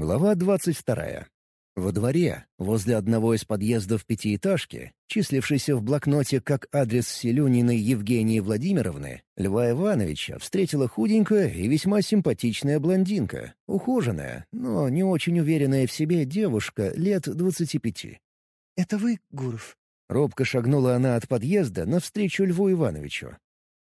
Глава двадцать вторая. Во дворе, возле одного из подъездов пятиэтажки, числившейся в блокноте как адрес Селюниной Евгении Владимировны, Льва Ивановича встретила худенькая и весьма симпатичная блондинка, ухоженная, но не очень уверенная в себе девушка лет двадцати пяти. «Это вы, Гуров?» Робко шагнула она от подъезда навстречу Льву Ивановичу.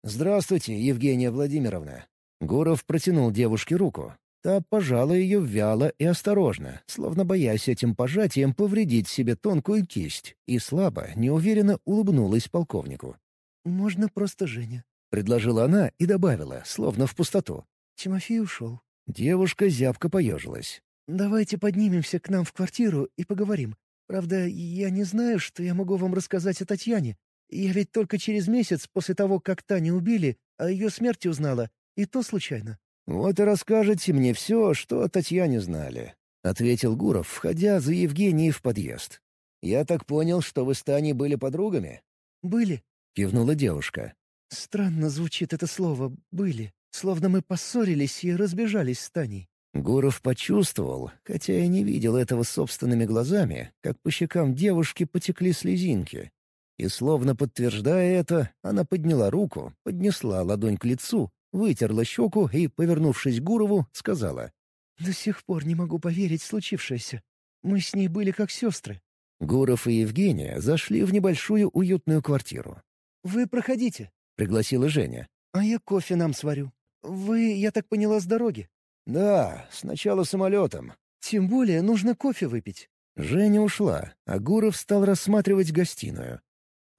«Здравствуйте, Евгения Владимировна». Гуров протянул девушке руку. Та пожала ее вяло и осторожно, словно боясь этим пожатием повредить себе тонкую кисть, и слабо, неуверенно улыбнулась полковнику. «Можно просто Женя», — предложила она и добавила, словно в пустоту. «Тимофей ушел». Девушка зябко поежилась. «Давайте поднимемся к нам в квартиру и поговорим. Правда, я не знаю, что я могу вам рассказать о Татьяне. Я ведь только через месяц после того, как Таню убили, о ее смерти узнала, и то случайно. «Вот и расскажете мне все, что о Татьяне знали», — ответил Гуров, входя за Евгенией в подъезд. «Я так понял, что вы с Таней были подругами?» «Были», — кивнула девушка. «Странно звучит это слово «были», словно мы поссорились и разбежались с Таней». Гуров почувствовал, хотя и не видел этого собственными глазами, как по щекам девушки потекли слезинки. И словно подтверждая это, она подняла руку, поднесла ладонь к лицу вытерла щеку и, повернувшись к Гурову, сказала. «До сих пор не могу поверить в случившееся. Мы с ней были как сестры». Гуров и Евгения зашли в небольшую уютную квартиру. «Вы проходите», — пригласила Женя. «А я кофе нам сварю. Вы, я так поняла, с дороги?» «Да, сначала самолетом». «Тем более нужно кофе выпить». Женя ушла, а Гуров стал рассматривать гостиную.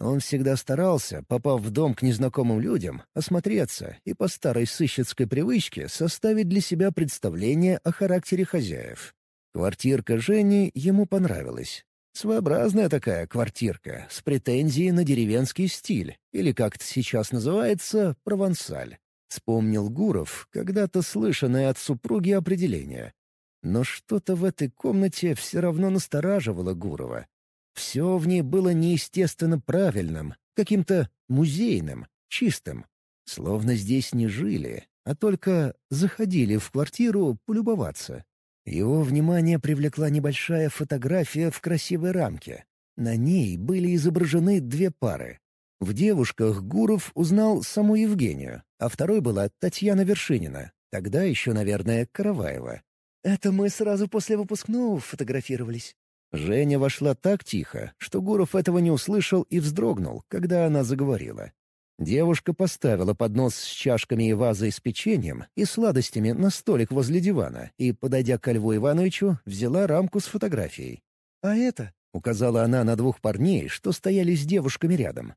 Он всегда старался, попав в дом к незнакомым людям, осмотреться и по старой сыщицкой привычке составить для себя представление о характере хозяев. Квартирка Жени ему понравилась. Своеобразная такая квартирка, с претензией на деревенский стиль, или, как это сейчас называется, провансаль. Вспомнил Гуров, когда-то слышанное от супруги определение. Но что-то в этой комнате все равно настораживало Гурова. Все в ней было неестественно правильным, каким-то музейным, чистым. Словно здесь не жили, а только заходили в квартиру полюбоваться. Его внимание привлекла небольшая фотография в красивой рамке. На ней были изображены две пары. В девушках Гуров узнал саму Евгению, а второй была Татьяна Вершинина, тогда еще, наверное, Караваева. «Это мы сразу после выпускного фотографировались», Женя вошла так тихо, что Гуров этого не услышал и вздрогнул, когда она заговорила. Девушка поставила поднос с чашками и вазой с печеньем и сладостями на столик возле дивана и, подойдя к Льву Ивановичу, взяла рамку с фотографией. «А это?» — указала она на двух парней, что стояли с девушками рядом.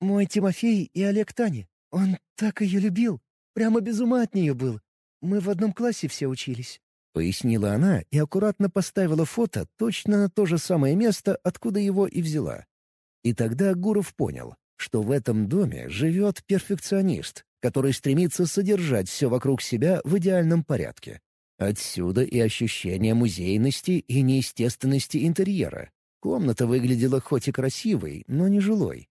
«Мой Тимофей и Олег Тани. Он так ее любил. Прямо без ума от нее был. Мы в одном классе все учились. — пояснила она и аккуратно поставила фото точно на то же самое место, откуда его и взяла. И тогда Гуров понял, что в этом доме живет перфекционист, который стремится содержать все вокруг себя в идеальном порядке. Отсюда и ощущение музейности и неестественности интерьера. Комната выглядела хоть и красивой, но не жилой.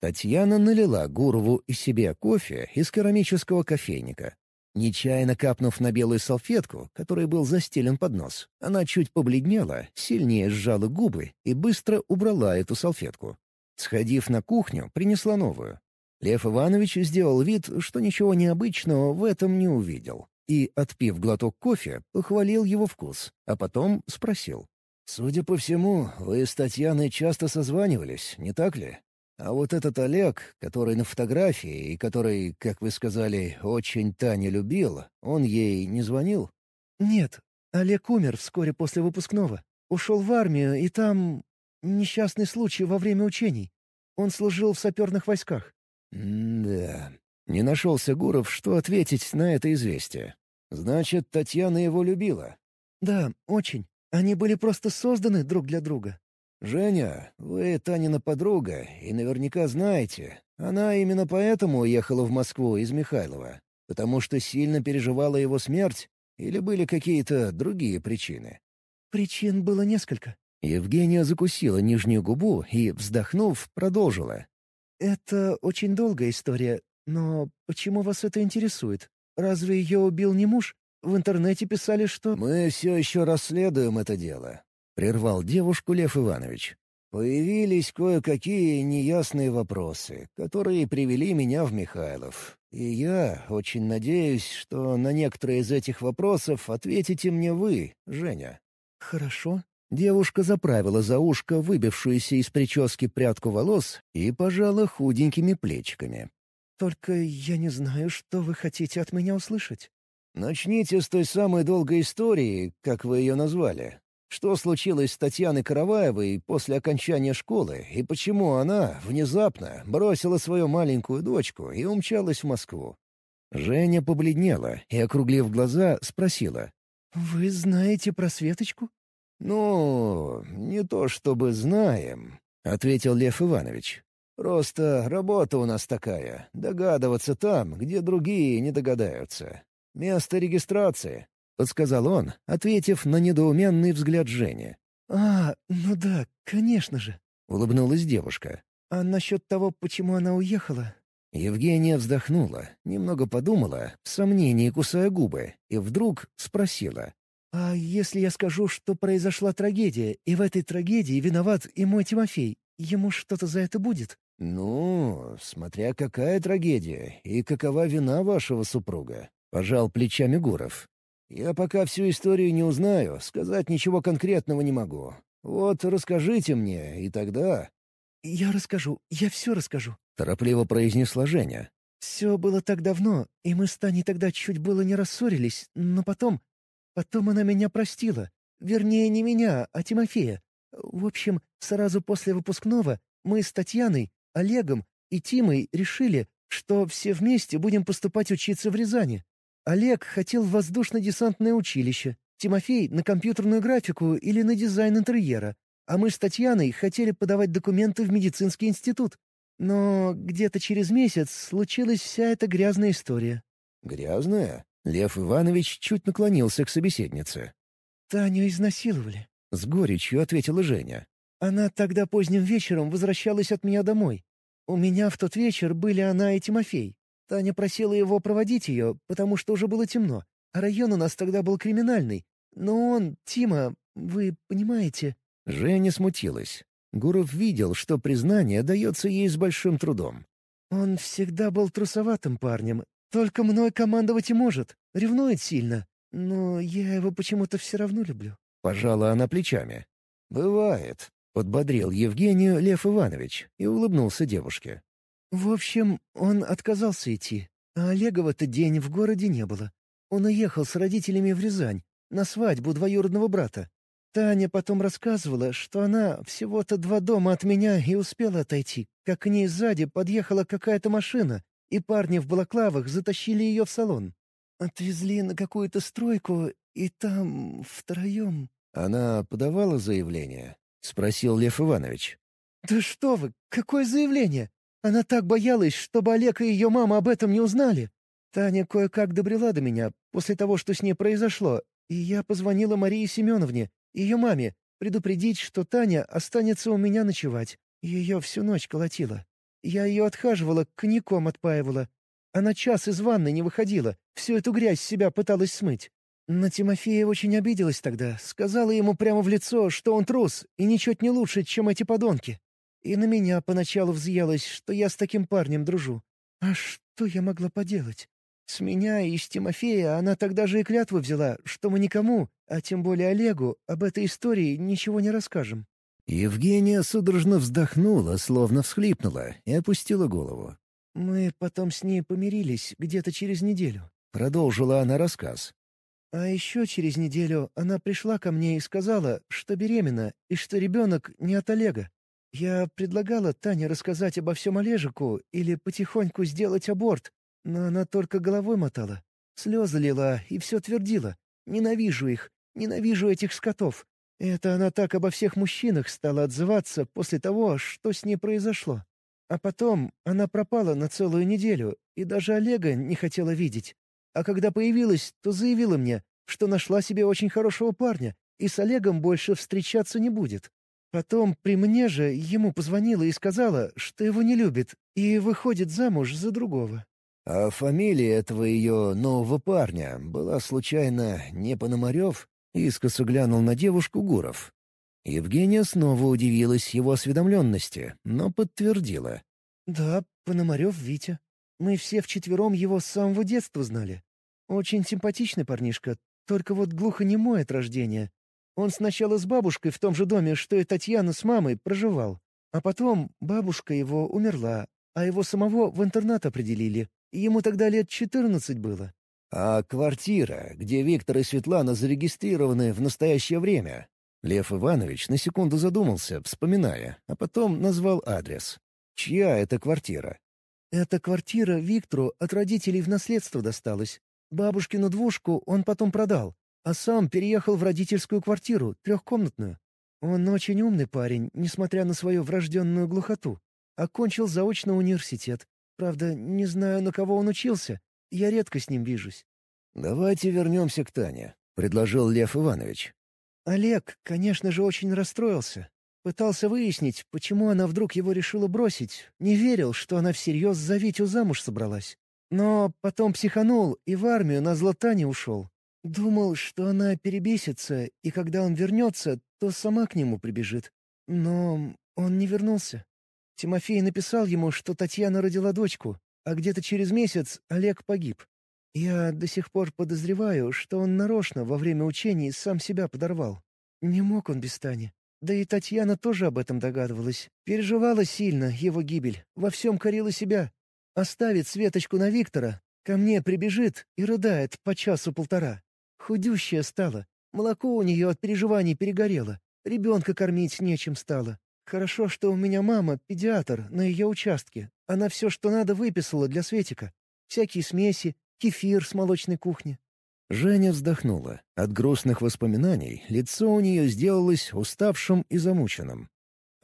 Татьяна налила Гурову и себе кофе из керамического кофейника, Нечаянно капнув на белую салфетку, которой был застелен поднос, она чуть побледнела, сильнее сжала губы и быстро убрала эту салфетку. Сходив на кухню, принесла новую. Лев Иванович сделал вид, что ничего необычного в этом не увидел, и, отпив глоток кофе, похвалил его вкус, а потом спросил. «Судя по всему, вы с Татьяной часто созванивались, не так ли?» А вот этот Олег, который на фотографии и который, как вы сказали, очень Таня любил, он ей не звонил? Нет, Олег умер вскоре после выпускного. Ушел в армию, и там... Несчастный случай во время учений. Он служил в саперных войсках. «Да...» Не нашелся Гуров, что ответить на это известие. «Значит, Татьяна его любила?» «Да, очень. Они были просто созданы друг для друга. «Женя, вы Танина подруга, и наверняка знаете. Она именно поэтому уехала в Москву из Михайлова. Потому что сильно переживала его смерть? Или были какие-то другие причины?» «Причин было несколько». Евгения закусила нижнюю губу и, вздохнув, продолжила. «Это очень долгая история, но почему вас это интересует? Разве ее убил не муж? В интернете писали, что...» «Мы все еще расследуем это дело», — прервал девушку Лев Иванович. «Появились кое-какие неясные вопросы, которые привели меня в Михайлов. И я очень надеюсь, что на некоторые из этих вопросов ответите мне вы, Женя». «Хорошо». Девушка заправила за ушко выбившуюся из прически прядку волос и пожала худенькими плечиками. «Только я не знаю, что вы хотите от меня услышать». «Начните с той самой долгой истории, как вы ее назвали. Что случилось с Татьяной Караваевой после окончания школы и почему она внезапно бросила свою маленькую дочку и умчалась в Москву? Женя побледнела и, округлив глаза, спросила. «Вы знаете про Светочку?» «Ну, не то чтобы знаем», — ответил Лев Иванович. «Просто работа у нас такая — догадываться там, где другие не догадаются. Место регистрации, — подсказал он, ответив на недоуменный взгляд Жени. «А, ну да, конечно же», — улыбнулась девушка. «А насчет того, почему она уехала?» Евгения вздохнула, немного подумала, в сомнении кусая губы, и вдруг спросила. «А если я скажу, что произошла трагедия, и в этой трагедии виноват и мой Тимофей, ему что-то за это будет?» «Ну, смотря какая трагедия и какова вина вашего супруга», — пожал плечами Гуров. Я пока всю историю не узнаю, сказать ничего конкретного не могу. Вот расскажите мне, и тогда...» «Я расскажу, я все расскажу», — торопливо произнесла Женя. «Все было так давно, и мы с Таней тогда чуть было не рассорились, но потом... Потом она меня простила. Вернее, не меня, а Тимофея. В общем, сразу после выпускного мы с Татьяной, Олегом и Тимой решили, что все вместе будем поступать учиться в Рязани. Олег хотел в воздушно-десантное училище, Тимофей — на компьютерную графику или на дизайн интерьера, а мы с Татьяной хотели подавать документы в медицинский институт. Но где-то через месяц случилась вся эта грязная история. «Грязная?» Лев Иванович чуть наклонился к собеседнице. «Таню изнасиловали», — с горечью ответила Женя. «Она тогда поздним вечером возвращалась от меня домой. У меня в тот вечер были она и Тимофей. Таня просила его проводить ее, потому что уже было темно, а район у нас тогда был криминальный. Но он, Тима, вы понимаете...» Женя смутилась. Гуров видел, что признание дается ей с большим трудом. «Он всегда был трусоватым парнем. Только мной командовать и может. Ревнует сильно. Но я его почему-то все равно люблю». Пожала она плечами. «Бывает», — подбодрил Евгению Лев Иванович и улыбнулся девушке. В общем, он отказался идти, а Олега в этот день в городе не было. Он уехал с родителями в Рязань, на свадьбу двоюродного брата. Таня потом рассказывала, что она всего-то два дома от меня и успела отойти, как к ней сзади подъехала какая-то машина, и парни в балаклавах затащили ее в салон. Отвезли на какую-то стройку, и там втроем... «Она подавала заявление?» — спросил Лев Иванович. «Да что вы, какое заявление? Она так боялась, чтобы Олег и ее мама об этом не узнали. Таня кое-как добрела до меня после того, что с ней произошло, и я позвонила Марии Семеновне, ее маме, предупредить, что Таня останется у меня ночевать. Ее всю ночь колотила. Я ее отхаживала, коньяком отпаивала. Она час из ванны не выходила, всю эту грязь себя пыталась смыть. На Тимофея очень обиделась тогда, сказала ему прямо в лицо, что он трус и ничуть не лучше, чем эти подонки. И на меня поначалу взъелось, что я с таким парнем дружу. А что я могла поделать? С меня и с Тимофея она тогда же и клятву взяла, что мы никому, а тем более Олегу, об этой истории ничего не расскажем. Евгения судорожно вздохнула, словно всхлипнула, и опустила голову. «Мы потом с ней помирились где-то через неделю», — продолжила она рассказ. «А еще через неделю она пришла ко мне и сказала, что беременна и что ребенок не от Олега. Я предлагала Тане рассказать обо всем Олежику или потихоньку сделать аборт, но она только головой мотала. Слезы лила и все твердила. Ненавижу их, ненавижу этих скотов. Это она так обо всех мужчинах стала отзываться после того, что с ней произошло. А потом она пропала на целую неделю и даже Олега не хотела видеть. А когда появилась, то заявила мне, что нашла себе очень хорошего парня и с Олегом больше встречаться не будет. Потом при мне же ему позвонила и сказала, что его не любит и выходит замуж за другого. А фамилия этого ее нового парня была случайно не Пономарев? Искоса глянул на девушку Гуров. Евгения снова удивилась его осведомленности, но подтвердила. «Да, Пономарев Витя. Мы все вчетвером его с самого детства знали. Очень симпатичный парнишка, только вот глухонемой от рождения. Он сначала с бабушкой в том же доме, что и Татьяна с мамой, проживал. А потом бабушка его умерла, а его самого в интернат определили. Ему тогда лет четырнадцать было. «А квартира, где Виктор и Светлана зарегистрированы в настоящее время?» Лев Иванович на секунду задумался, вспоминая, а потом назвал адрес. «Чья это квартира?» «Эта квартира Виктору от родителей в наследство досталась. Бабушкину двушку он потом продал, а сам переехал в родительскую квартиру, трехкомнатную. Он очень умный парень, несмотря на свою врожденную глухоту. Окончил заочно университет. Правда, не знаю, на кого он учился. Я редко с ним вижусь. «Давайте вернемся к Тане», — предложил Лев Иванович. Олег, конечно же, очень расстроился. Пытался выяснить, почему она вдруг его решила бросить. Не верил, что она всерьез за Витю замуж собралась. Но потом психанул и в армию на златане ушел. Думал, что она перебесится, и когда он вернется, то сама к нему прибежит. Но он не вернулся. Тимофей написал ему, что Татьяна родила дочку, а где-то через месяц Олег погиб. Я до сих пор подозреваю, что он нарочно во время учений сам себя подорвал. Не мог он без Тани. Да и Татьяна тоже об этом догадывалась. Переживала сильно его гибель, во всем корила себя. Оставит Светочку на Виктора, ко мне прибежит и рыдает по часу-полтора. Худющая стала, молоко у нее от переживаний перегорело, ребенка кормить нечем стало. Хорошо, что у меня мама педиатр на ее участке. Она все, что надо, выписала для Светика. Всякие смеси, кефир с молочной кухни. Женя вздохнула. От грустных воспоминаний лицо у нее сделалось уставшим и замученным.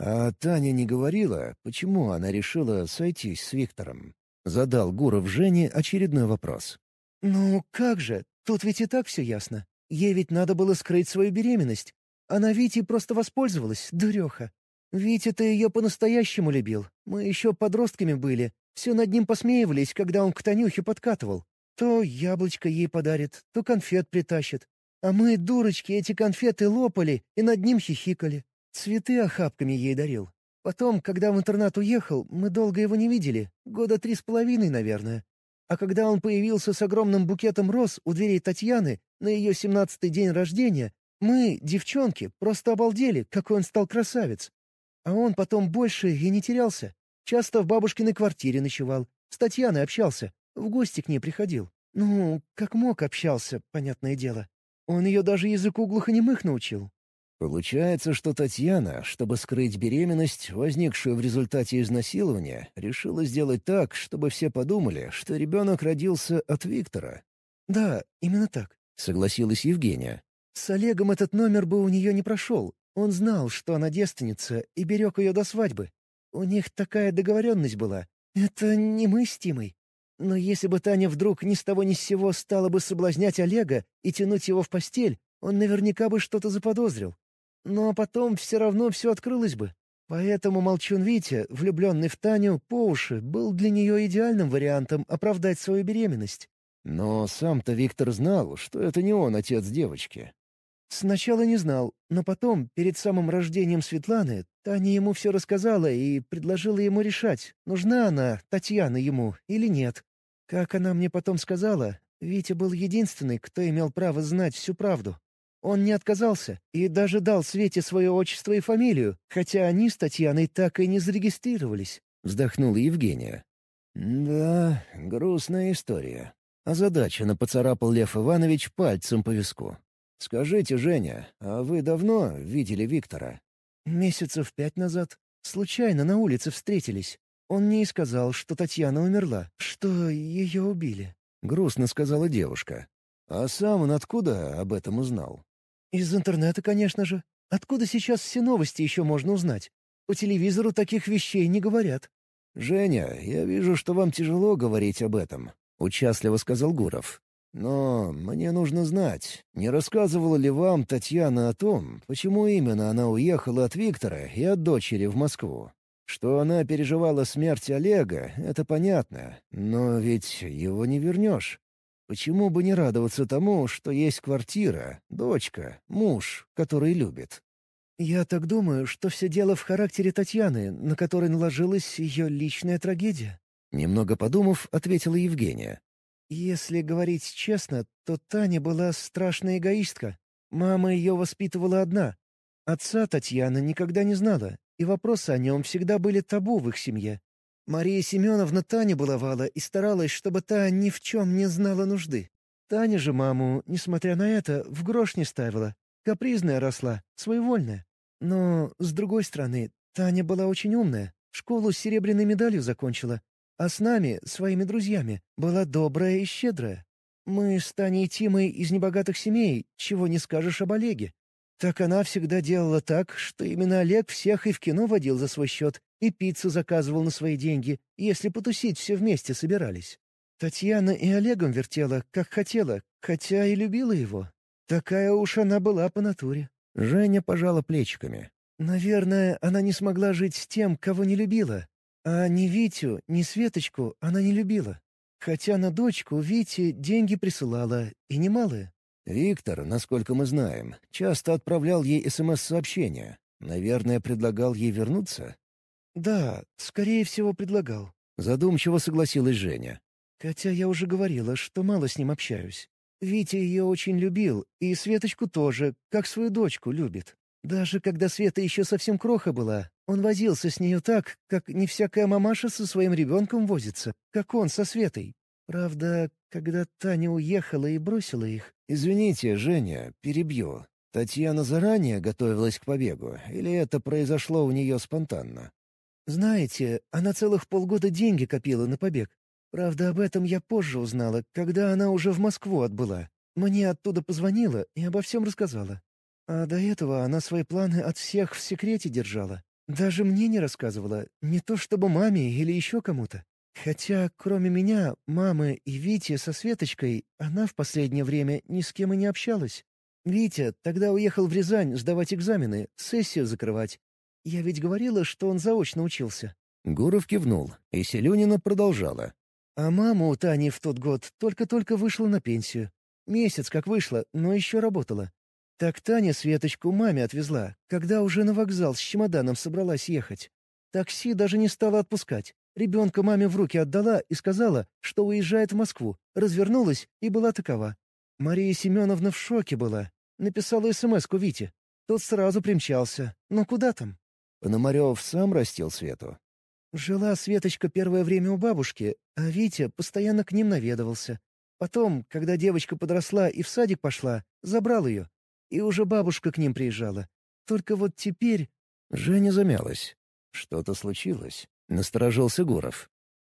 А Таня не говорила, почему она решила сойтись с Виктором. Задал Гуров Жене очередной вопрос. «Ну как же, тут ведь и так все ясно. Ей ведь надо было скрыть свою беременность. Она Витей просто воспользовалась, дуреха. Витя-то ее по-настоящему любил. Мы еще подростками были. Все над ним посмеивались, когда он к Танюхе подкатывал. То яблочко ей подарит, то конфет притащит. А мы, дурочки, эти конфеты лопали и над ним хихикали. Цветы охапками ей дарил. Потом, когда в интернат уехал, мы долго его не видели. Года три с половиной, наверное. А когда он появился с огромным букетом роз у дверей Татьяны на ее семнадцатый день рождения, мы, девчонки, просто обалдели, какой он стал красавец. А он потом больше и не терялся. Часто в бабушкиной квартире ночевал, с Татьяной общался, в гости к ней приходил. Ну, как мог общался, понятное дело. Он ее даже языку глухонемых научил. Получается, что Татьяна, чтобы скрыть беременность, возникшую в результате изнасилования, решила сделать так, чтобы все подумали, что ребенок родился от Виктора. «Да, именно так», — согласилась Евгения. «С Олегом этот номер бы у нее не прошел, он знал, что она девственница, и берег ее до свадьбы. У них такая договоренность была. Это не мы с Тимой. Но если бы Таня вдруг ни с того ни с сего стала бы соблазнять Олега и тянуть его в постель, он наверняка бы что-то заподозрил. А потом все равно все открылось бы. Поэтому молчун Витя, влюбленный в Таню по уши, был для нее идеальным вариантом оправдать свою беременность. Но сам-то Виктор знал, что это не он отец девочки. Сначала не знал, но потом, перед самым рождением Светланы, Таня ему все рассказала и предложила ему решать, нужна она, Татьяна, ему или нет. Как она мне потом сказала, Витя был единственный, кто имел право знать всю правду. Он не отказался и даже дал Свете свое отчество и фамилию, хотя они с Татьяной так и не зарегистрировались. Вздохнула Евгения. «Да, грустная история». Озадаченно поцарапал Лев Иванович пальцем по виску. «Скажите, Женя, а вы давно видели Виктора?» «Месяцев пять назад. Случайно на улице встретились. Он мне и сказал, что Татьяна умерла, что ее убили». Грустно сказала девушка. «А сам он откуда об этом узнал?» «Из интернета, конечно же. Откуда сейчас все новости еще можно узнать? По телевизору таких вещей не говорят». «Женя, я вижу, что вам тяжело говорить об этом», — участливо сказал Гуров. Но мне нужно знать, не рассказывала ли вам Татьяна о том, почему именно она уехала от Виктора и от дочери в Москву? Что она переживала смерть Олега, это понятно, но ведь его не вернешь. Почему бы не радоваться тому, что есть квартира, дочка, муж, который любит? «Я так думаю, что все дело в характере Татьяны, на который наложилась ее личная трагедия». Немного подумав, ответила Евгения. «Если говорить честно, то Таня была страшная эгоистка. Мама ее воспитывала одна. Отца Татьяна никогда не знала, и вопросы о нем всегда были табу в их семье. Мария Семеновна Таню баловала и старалась, чтобы та ни в чем не знала нужды. Таня же маму, несмотря на это, в грош не ставила. Капризная росла, своевольная. Но, с другой стороны, Таня была очень умная, школу с серебряной медалью закончила, а с нами, своими друзьями, была добрая и щедрая. Мы с Таней и Тимой из небогатых семей, чего не скажешь об Олеге. Так она всегда делала так, что именно Олег всех и в кино водил за свой счет, и пиццу заказывал на свои деньги, если потусить все вместе собирались. Татьяна и Олегом вертела, как хотела, хотя и любила его. Такая уж она была по натуре. Женя пожала плечиками. Наверное, она не смогла жить с тем, кого не любила. А ни Витю, ни Светочку она не любила. Хотя на дочку Вите деньги присылала, и немалые. Виктор, насколько мы знаем, часто отправлял ей СМС-сообщения. Наверное, предлагал ей вернуться? Да, скорее всего, предлагал. Задумчиво согласилась Женя. Хотя я уже говорила, что мало с ним общаюсь. Витя ее очень любил, и Светочку тоже, как свою дочку, любит. Даже когда Света еще совсем кроха была, он возился с нею так, как не всякая мамаша со своим ребенком возится, как он со Светой. Правда, когда Таня уехала и бросила их... «Извините, Женя, перебью. Татьяна заранее готовилась к побегу, или это произошло у нее спонтанно?» «Знаете, она целых полгода деньги копила на побег. Правда, об этом я позже узнала, когда она уже в Москву отбыла. Мне оттуда позвонила и обо всем рассказала. А до этого она свои планы от всех в секрете держала. Даже мне не рассказывала, не то чтобы маме или еще кому-то. Хотя, кроме меня, мамы и Вити со Светочкой, она в последнее время ни с кем и не общалась. Витя тогда уехал в Рязань сдавать экзамены, сессию закрывать. Я ведь говорила, что он заочно учился. Гуров кивнул, и Селюнина продолжала. А мама у Тани в тот год только-только вышла на пенсию. Месяц как вышла, но еще работала. Так Таня Светочку маме отвезла, когда уже на вокзал с чемоданом собралась ехать. Такси даже не стала отпускать. Ребенка маме в руки отдала и сказала, что уезжает в Москву, развернулась и была такова. Мария Семеновна в шоке была. Написала СМС-ку Вите. Тот сразу примчался. Но куда там? Пономарев сам растил Свету. Жила Светочка первое время у бабушки, а Витя постоянно к ним наведывался. Потом, когда девочка подросла и в садик пошла, забрал ее. И уже бабушка к ним приезжала. Только вот теперь... Женя замялась. Что-то случилось. Насторожился Гуров.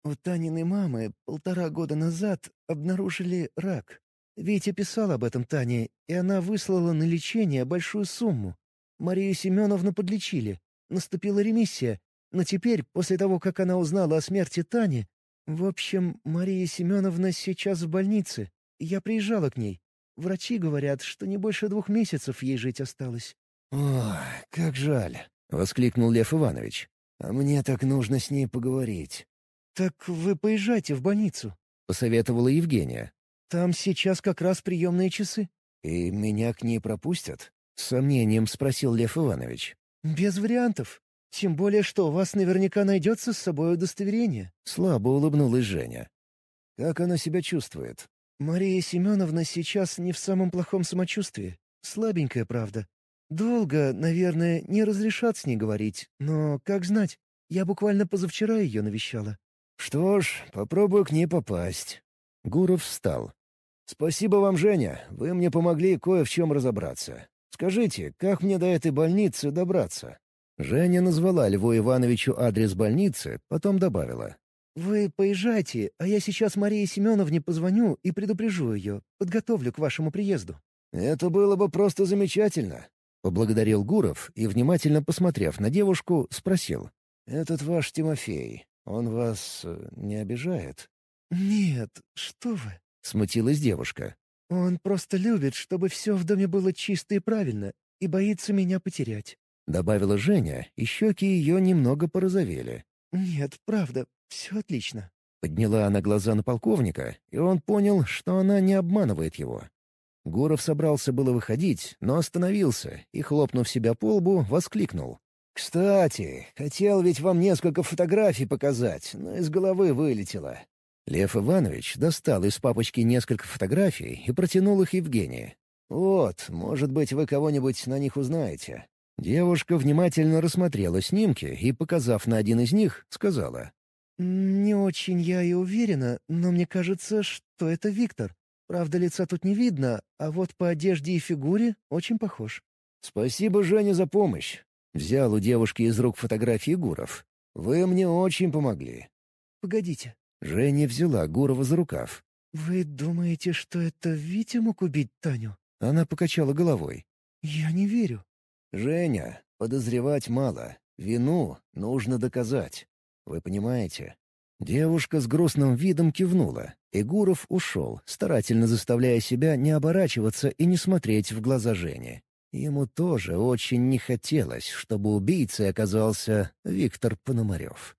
У Таниной мамы полтора года назад обнаружили рак. Витя писал об этом Тане, и она выслала на лечение большую сумму. Марию Семеновну подлечили. Наступила ремиссия. Но теперь, после того, как она узнала о смерти Тани... В общем, Мария Семеновна сейчас в больнице. Я приезжала к ней. Врачи говорят, что не больше двух месяцев ей жить осталось. «Ой, как жаль!» — воскликнул Лев Иванович. А мне так нужно с ней поговорить». «Так вы поезжайте в больницу», — посоветовала Евгения. «Там сейчас как раз приемные часы». «И меня к ней пропустят?» — с сомнением спросил Лев Иванович. «Без вариантов. Тем более, что у вас наверняка найдется с собой удостоверение». Слабо улыбнулась Женя. «Как она себя чувствует?» «Мария Семеновна сейчас не в самом плохом самочувствии. Слабенькая, правда. Долго, наверное, не разрешат с ней говорить, но как знать, я буквально позавчера ее навещала. Что ж, попробую к ней попасть. Гуров встал. «Спасибо вам, Женя. Вы мне помогли кое в чем разобраться. Скажите, как мне до этой больницы добраться?» Женя назвала Льву Ивановичу адрес больницы, потом добавила. «Вы поезжайте, а я сейчас Марии Семеновне позвоню и предупрежу ее, подготовлю к вашему приезду». «Это было бы просто замечательно. Поблагодарил Гуров и, внимательно посмотрев на девушку, спросил. «Этот ваш Тимофей, он вас э, не обижает?» «Нет, что вы!» — смутилась девушка. «Он просто любит, чтобы все в доме было чисто и правильно, и боится меня потерять». Добавила Женя, и щеки ее немного порозовели. «Нет, правда, все отлично». Подняла она глаза на полковника, и он понял, что она не обманывает его. Гуров собрался было выходить, но остановился и, хлопнув себя по лбу, воскликнул. «Кстати, хотел ведь вам несколько фотографий показать, но из головы вылетело». Лев Иванович достал из папочки несколько фотографий и протянул их Евгении. «Вот, может быть, вы кого-нибудь на них узнаете». Девушка внимательно рассмотрела снимки и, показав на один из них, сказала. «Не очень я и уверена, но мне кажется, что это Виктор. Правда, лица тут не видно, а вот по одежде и фигуре очень похож». «Спасибо, Женя, за помощь. Взял у девушки из рук фотографии Гуров. «Вы мне очень помогли». «Погодите». Женя взяла Гурова за рукав. «Вы думаете, что это Витя мог убить Таню?» Она покачала головой. «Я не верю». «Женя, подозревать мало. Вину нужно доказать. Вы понимаете?» Девушка с грустным видом кивнула, и Гуров ушел, старательно заставляя себя не оборачиваться и не смотреть в глаза Жени. Ему тоже очень не хотелось, чтобы убийцей оказался Виктор Пономарев.